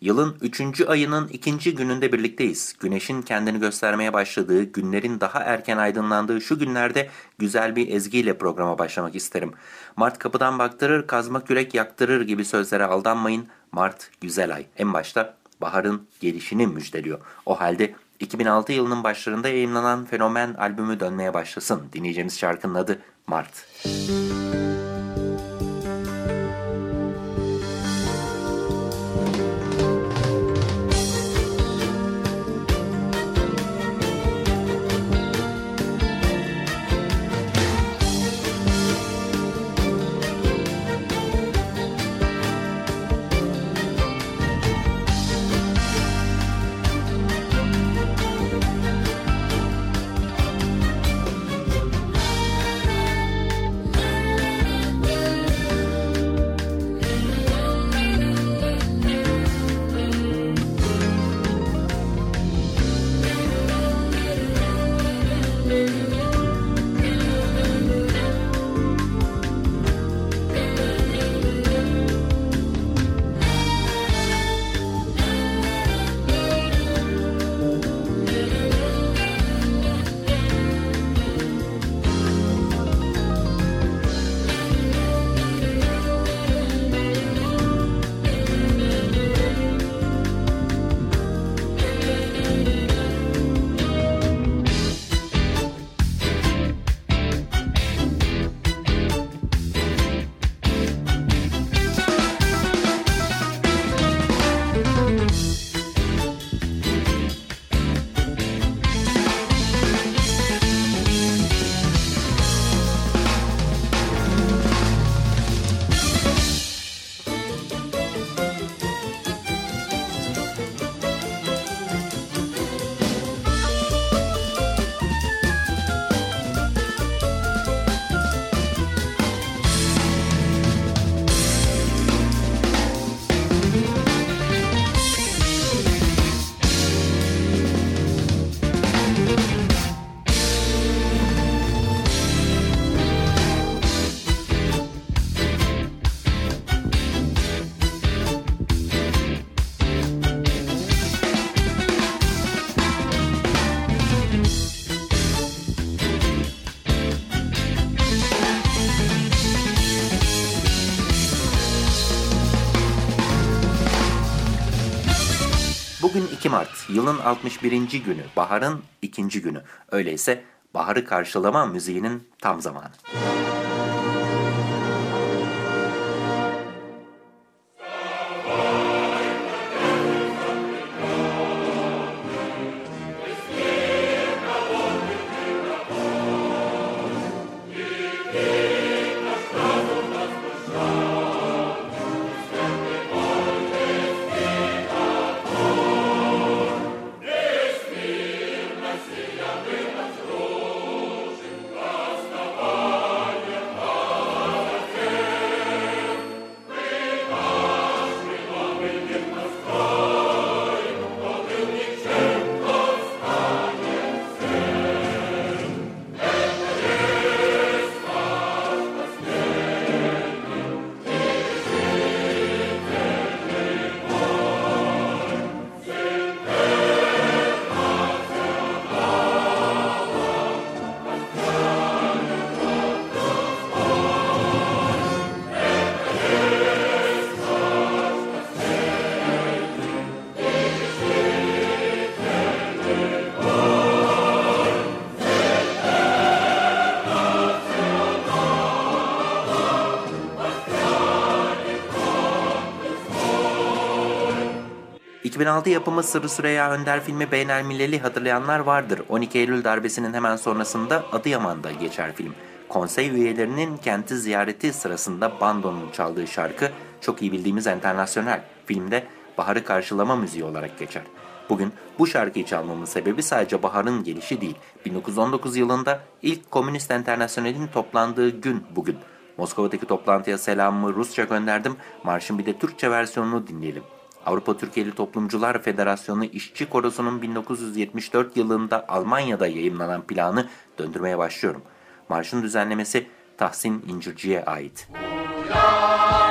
Yılın üçüncü ayının ikinci gününde birlikteyiz. Güneşin kendini göstermeye başladığı, günlerin daha erken aydınlandığı şu günlerde güzel bir ezgiyle programa başlamak isterim. Mart kapıdan baktırır, kazma kürek yaktırır gibi sözlere aldanmayın. Mart güzel ay. En başta baharın gelişini müjdeliyor. O halde 2006 yılının başlarında yayınlanan Fenomen albümü dönmeye başlasın. Dinleyeceğimiz şarkının adı Mart. Müzik yılın 61. günü, baharın ikinci günü. Öyleyse baharı karşılama müziğinin tam zamanı. ...2006 yapımı Sırrı Süreyya Önder filmi Beynel Milleli hatırlayanlar vardır. 12 Eylül darbesinin hemen sonrasında Adıyaman'da geçer film. Konsey üyelerinin kenti ziyareti sırasında bandonun çaldığı şarkı çok iyi bildiğimiz Enternasyonel filmde baharı karşılama müziği olarak geçer. Bugün bu şarkıyı çalmamın sebebi sadece baharın gelişi değil. 1919 yılında ilk Komünist Enternasyonel'in toplandığı gün bugün. Moskova'daki toplantıya selamımı Rusça gönderdim. Marşın bir de Türkçe versiyonunu dinleyelim. Avrupa Türkiye'li Toplumcular Federasyonu İşçi Korosu'nun 1974 yılında Almanya'da yayımlanan planı döndürmeye başlıyorum. Marşın düzenlemesi Tahsin İncirci'ye ait. Uyan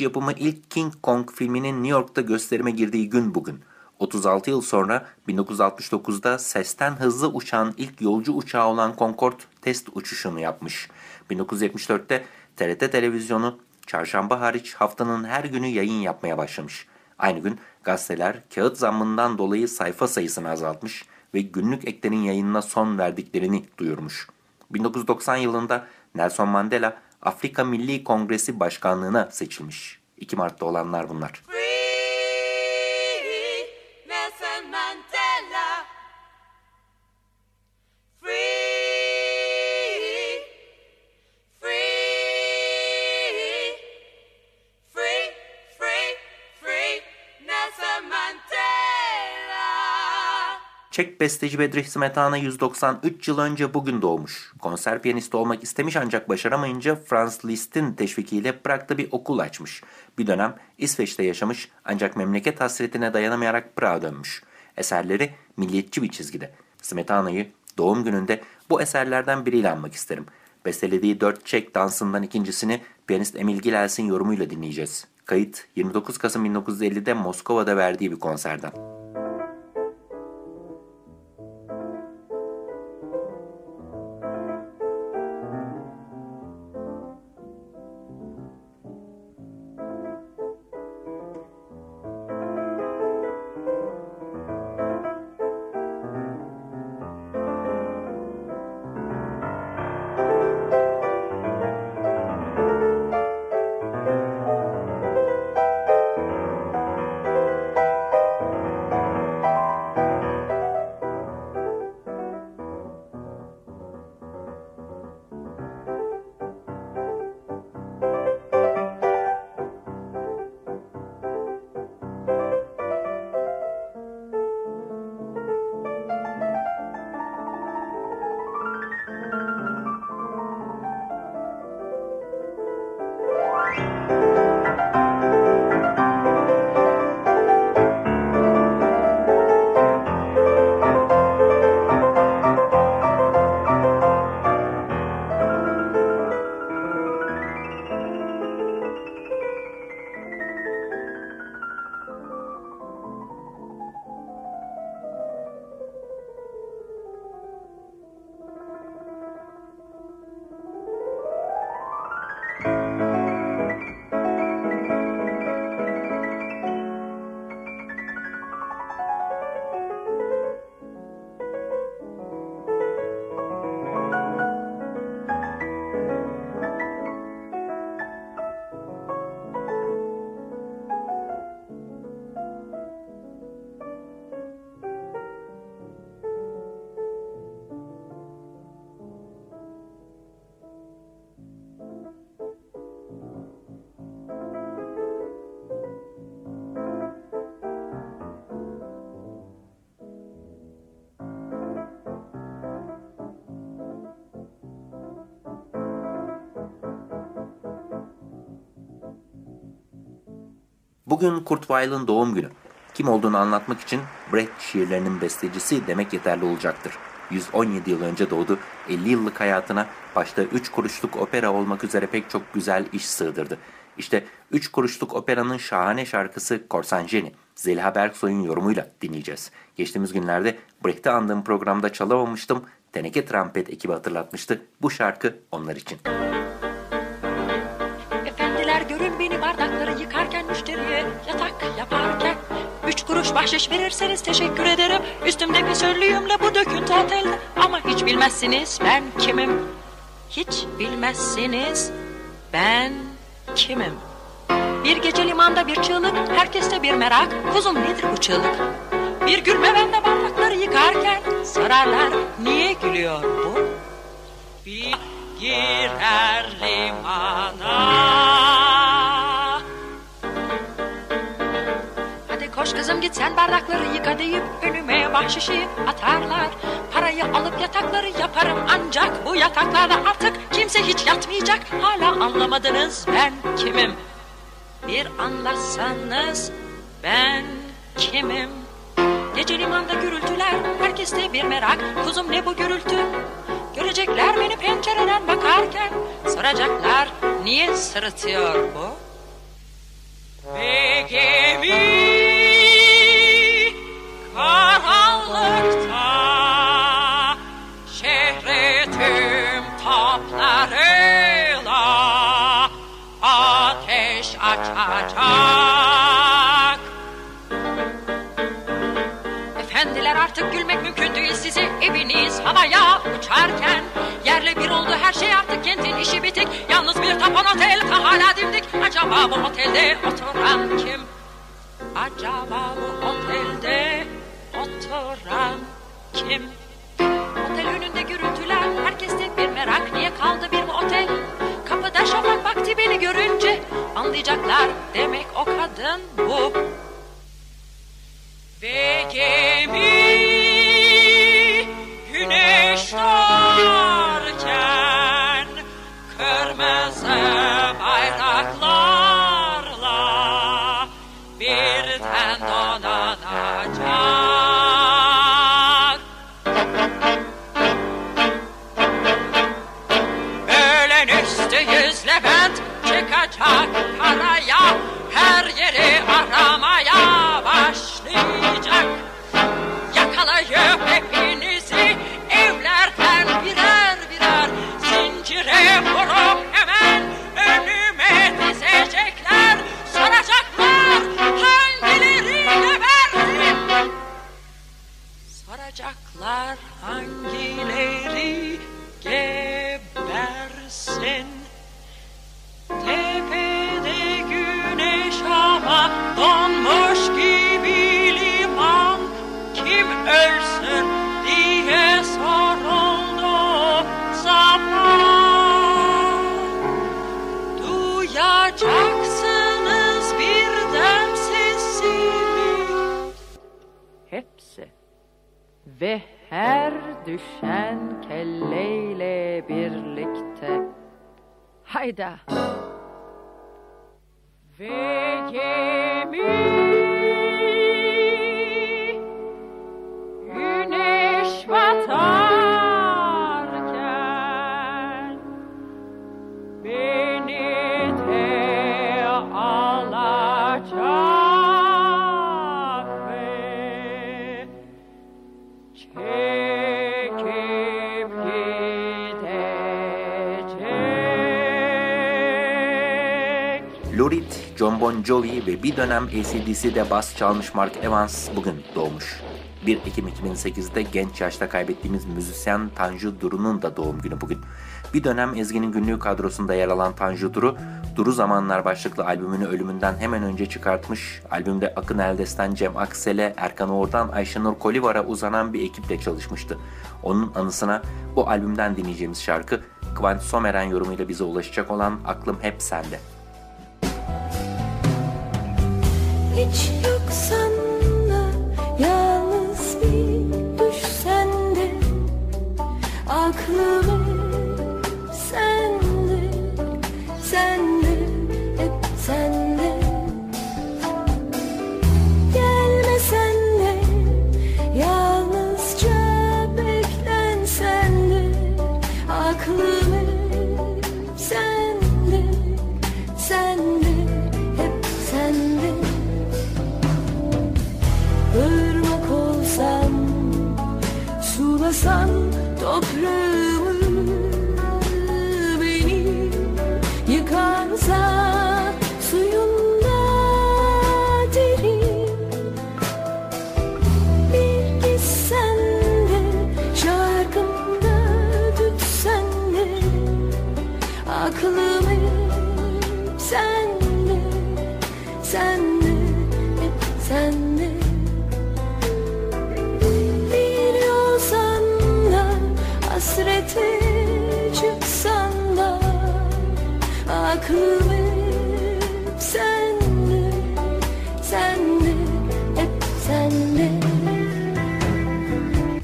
yapımı ilk King Kong filminin New York'ta gösterime girdiği gün bugün. 36 yıl sonra 1969'da sesten hızlı uçan ilk yolcu uçağı olan Concorde test uçuşunu yapmış. 1974'te TRT televizyonu çarşamba hariç haftanın her günü yayın yapmaya başlamış. Aynı gün gazeteler kağıt zammından dolayı sayfa sayısını azaltmış ve günlük eklerin yayınına son verdiklerini duyurmuş. 1990 yılında Nelson Mandela Afrika Milli Kongresi Başkanlığına seçilmiş. 2 Mart'ta olanlar bunlar. Çek besteci Bedrich Smetana 193 yıl önce bugün doğmuş. Konser piyanisti olmak istemiş ancak başaramayınca Franz Liszt'in teşvikiyle Prag'da bir okul açmış. Bir dönem İsveç'te yaşamış ancak memleket hasretine dayanamayarak Prag'a dönmüş. Eserleri milliyetçi bir çizgide. Smetana'yı doğum gününde bu eserlerden biriyle anmak isterim. Bestelediği dört Çek dansından ikincisini piyanist Emil Gilels'in yorumuyla dinleyeceğiz. Kayıt 29 Kasım 1950'de Moskova'da verdiği bir konserden. Bugün Kurt Weill'ın doğum günü. Kim olduğunu anlatmak için Brecht şiirlerinin bestecisi demek yeterli olacaktır. 117 yıl önce doğdu, 50 yıllık hayatına başta 3 kuruşluk opera olmak üzere pek çok güzel iş sığdırdı. İşte 3 kuruşluk operanın şahane şarkısı Korsan Jenny, Zeliha Berksoy'un yorumuyla dinleyeceğiz. Geçtiğimiz günlerde Brecht'i andığım programda çalamamıştım, Teneke Trampet ekibi hatırlatmıştı. Bu şarkı onlar için. Efendiler Kuruş bahşiş verirseniz teşekkür ederim. Üstümde pisörlüğümle bu döküntü otelde. Ama hiç bilmezsiniz ben kimim. Hiç bilmezsiniz ben kimim. Bir gece limanda bir çığlık Herkeste bir merak. Kuzum nedir bu çığlık? Bir gülme ben de bardakları yıkarken Sorarlar niye gülüyor bu? Bir girer limana git sen bardakları yıka deyip önüme bahşişi atarlar. Parayı alıp yatakları yaparım ancak bu yataklarda artık kimse hiç yatmayacak. Hala anlamadınız ben kimim? Bir anlasanız ben kimim? Gece limanda gürültüler, herkeste bir merak. Kuzum ne bu gürültü? Görecekler beni pencereden bakarken. Soracaklar niye sırıtıyor bu? Ve gemi ateş açacak. Efendiler artık gülmek mümkün değil sizi eviniz havaya uçarken Yerle bir oldu her şey artık kentin işi bitik Yalnız bir tapan otel hala dimdik Acaba bu otelde oturan kim? Acaba bu otelde oturan kim? Otel önünde gürültüler herkeste bir merak Niye kaldı bir her şafak vakti beni görünce anlayacaklar demek o kadın bu. Ve gemi güneş doğarken kırmızı bayraklarla birden donar. yeah. Ve her düşen kelleyle birlikte. Hayda. Ve gemi Reed, John Bon Jovi ve bir dönem ACDC'de bas çalmış Mark Evans bugün doğmuş. 1 Ekim 2008'de genç yaşta kaybettiğimiz müzisyen Tanju Duru'nun da doğum günü bugün. Bir dönem Ezgi'nin günlüğü kadrosunda yer alan Tanju Duru, Duru Zamanlar başlıklı albümünü ölümünden hemen önce çıkartmış. Albümde Akın Eldes'ten Cem Aksel'e, Erkan Oğur'dan Ayşenur Kolivar'a uzanan bir ekiple çalışmıştı. Onun anısına bu albümden dinleyeceğimiz şarkı Kıvanç Someren yorumuyla bize ulaşacak olan Aklım Hep Sende. Hiç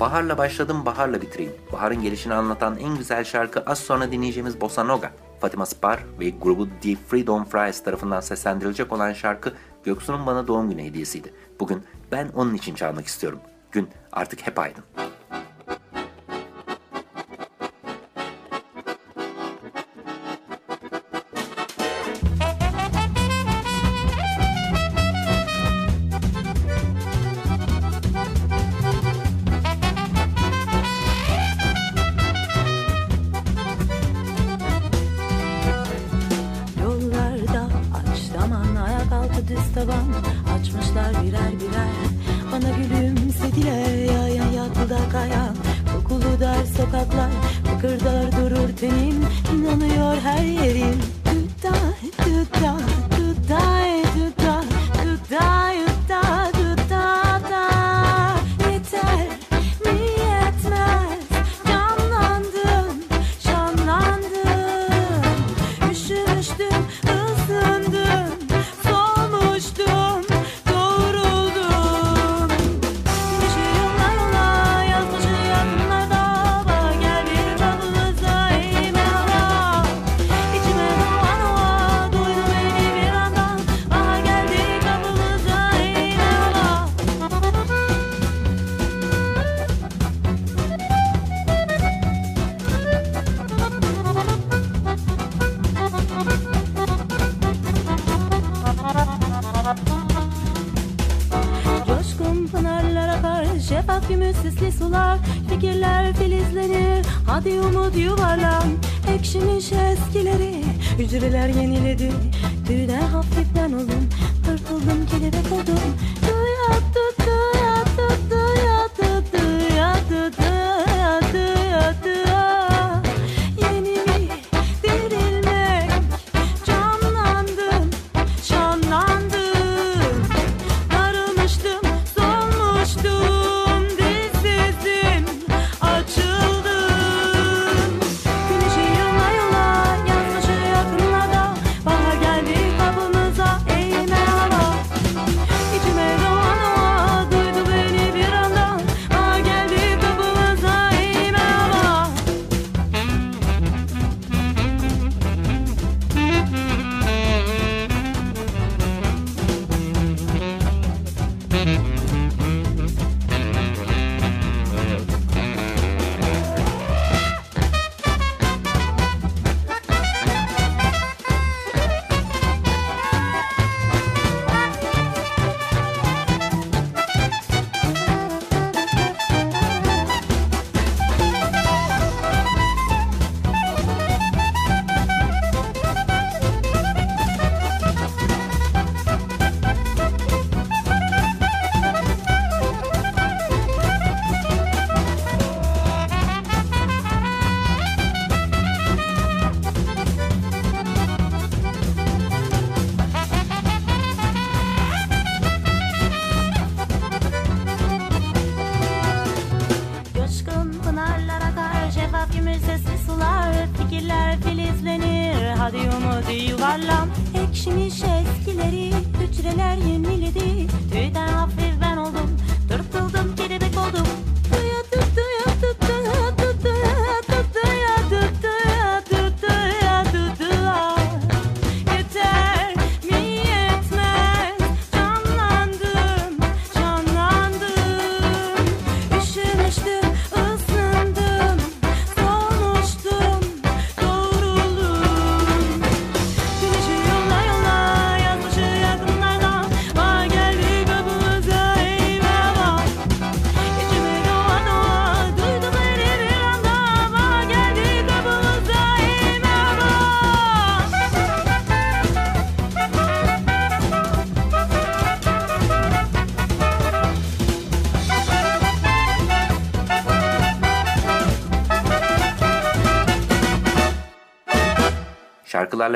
Baharla başladım, baharla bitireyim. Baharın gelişini anlatan en güzel şarkı az sonra dinleyeceğimiz Bossa Nova. Fatima Spar ve grubu The Freedom Fries tarafından seslendirilecek olan şarkı Göksu'nun bana doğum günü hediyesiydi. Bugün ben onun için çalmak istiyorum. Gün artık hep aydın. Sular Fikirler filizlenir. Hadi umut yuvarlan Ekşimiş eskileri. Hücreler yeniledi. Tüyden hafiften oldum Pırpıldım kelebek oldum. Duyatı duyatı yuvarlan Ekşimiş eskileri Hücreler yeniledi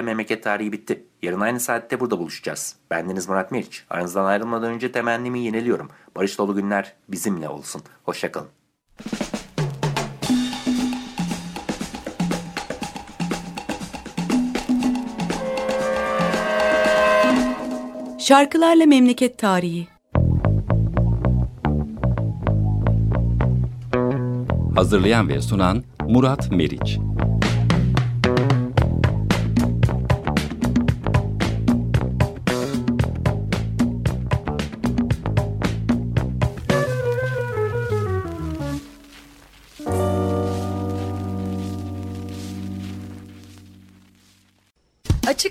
Şarkılarla memleket tarihi bitti. Yarın aynı saatte burada buluşacağız. Bendeniz Murat Meriç. Aranızdan ayrılmadan önce temennimi yeniliyorum. Barış dolu günler bizimle olsun. Hoşçakalın. Şarkılarla Memleket Tarihi Hazırlayan ve sunan Murat Meriç.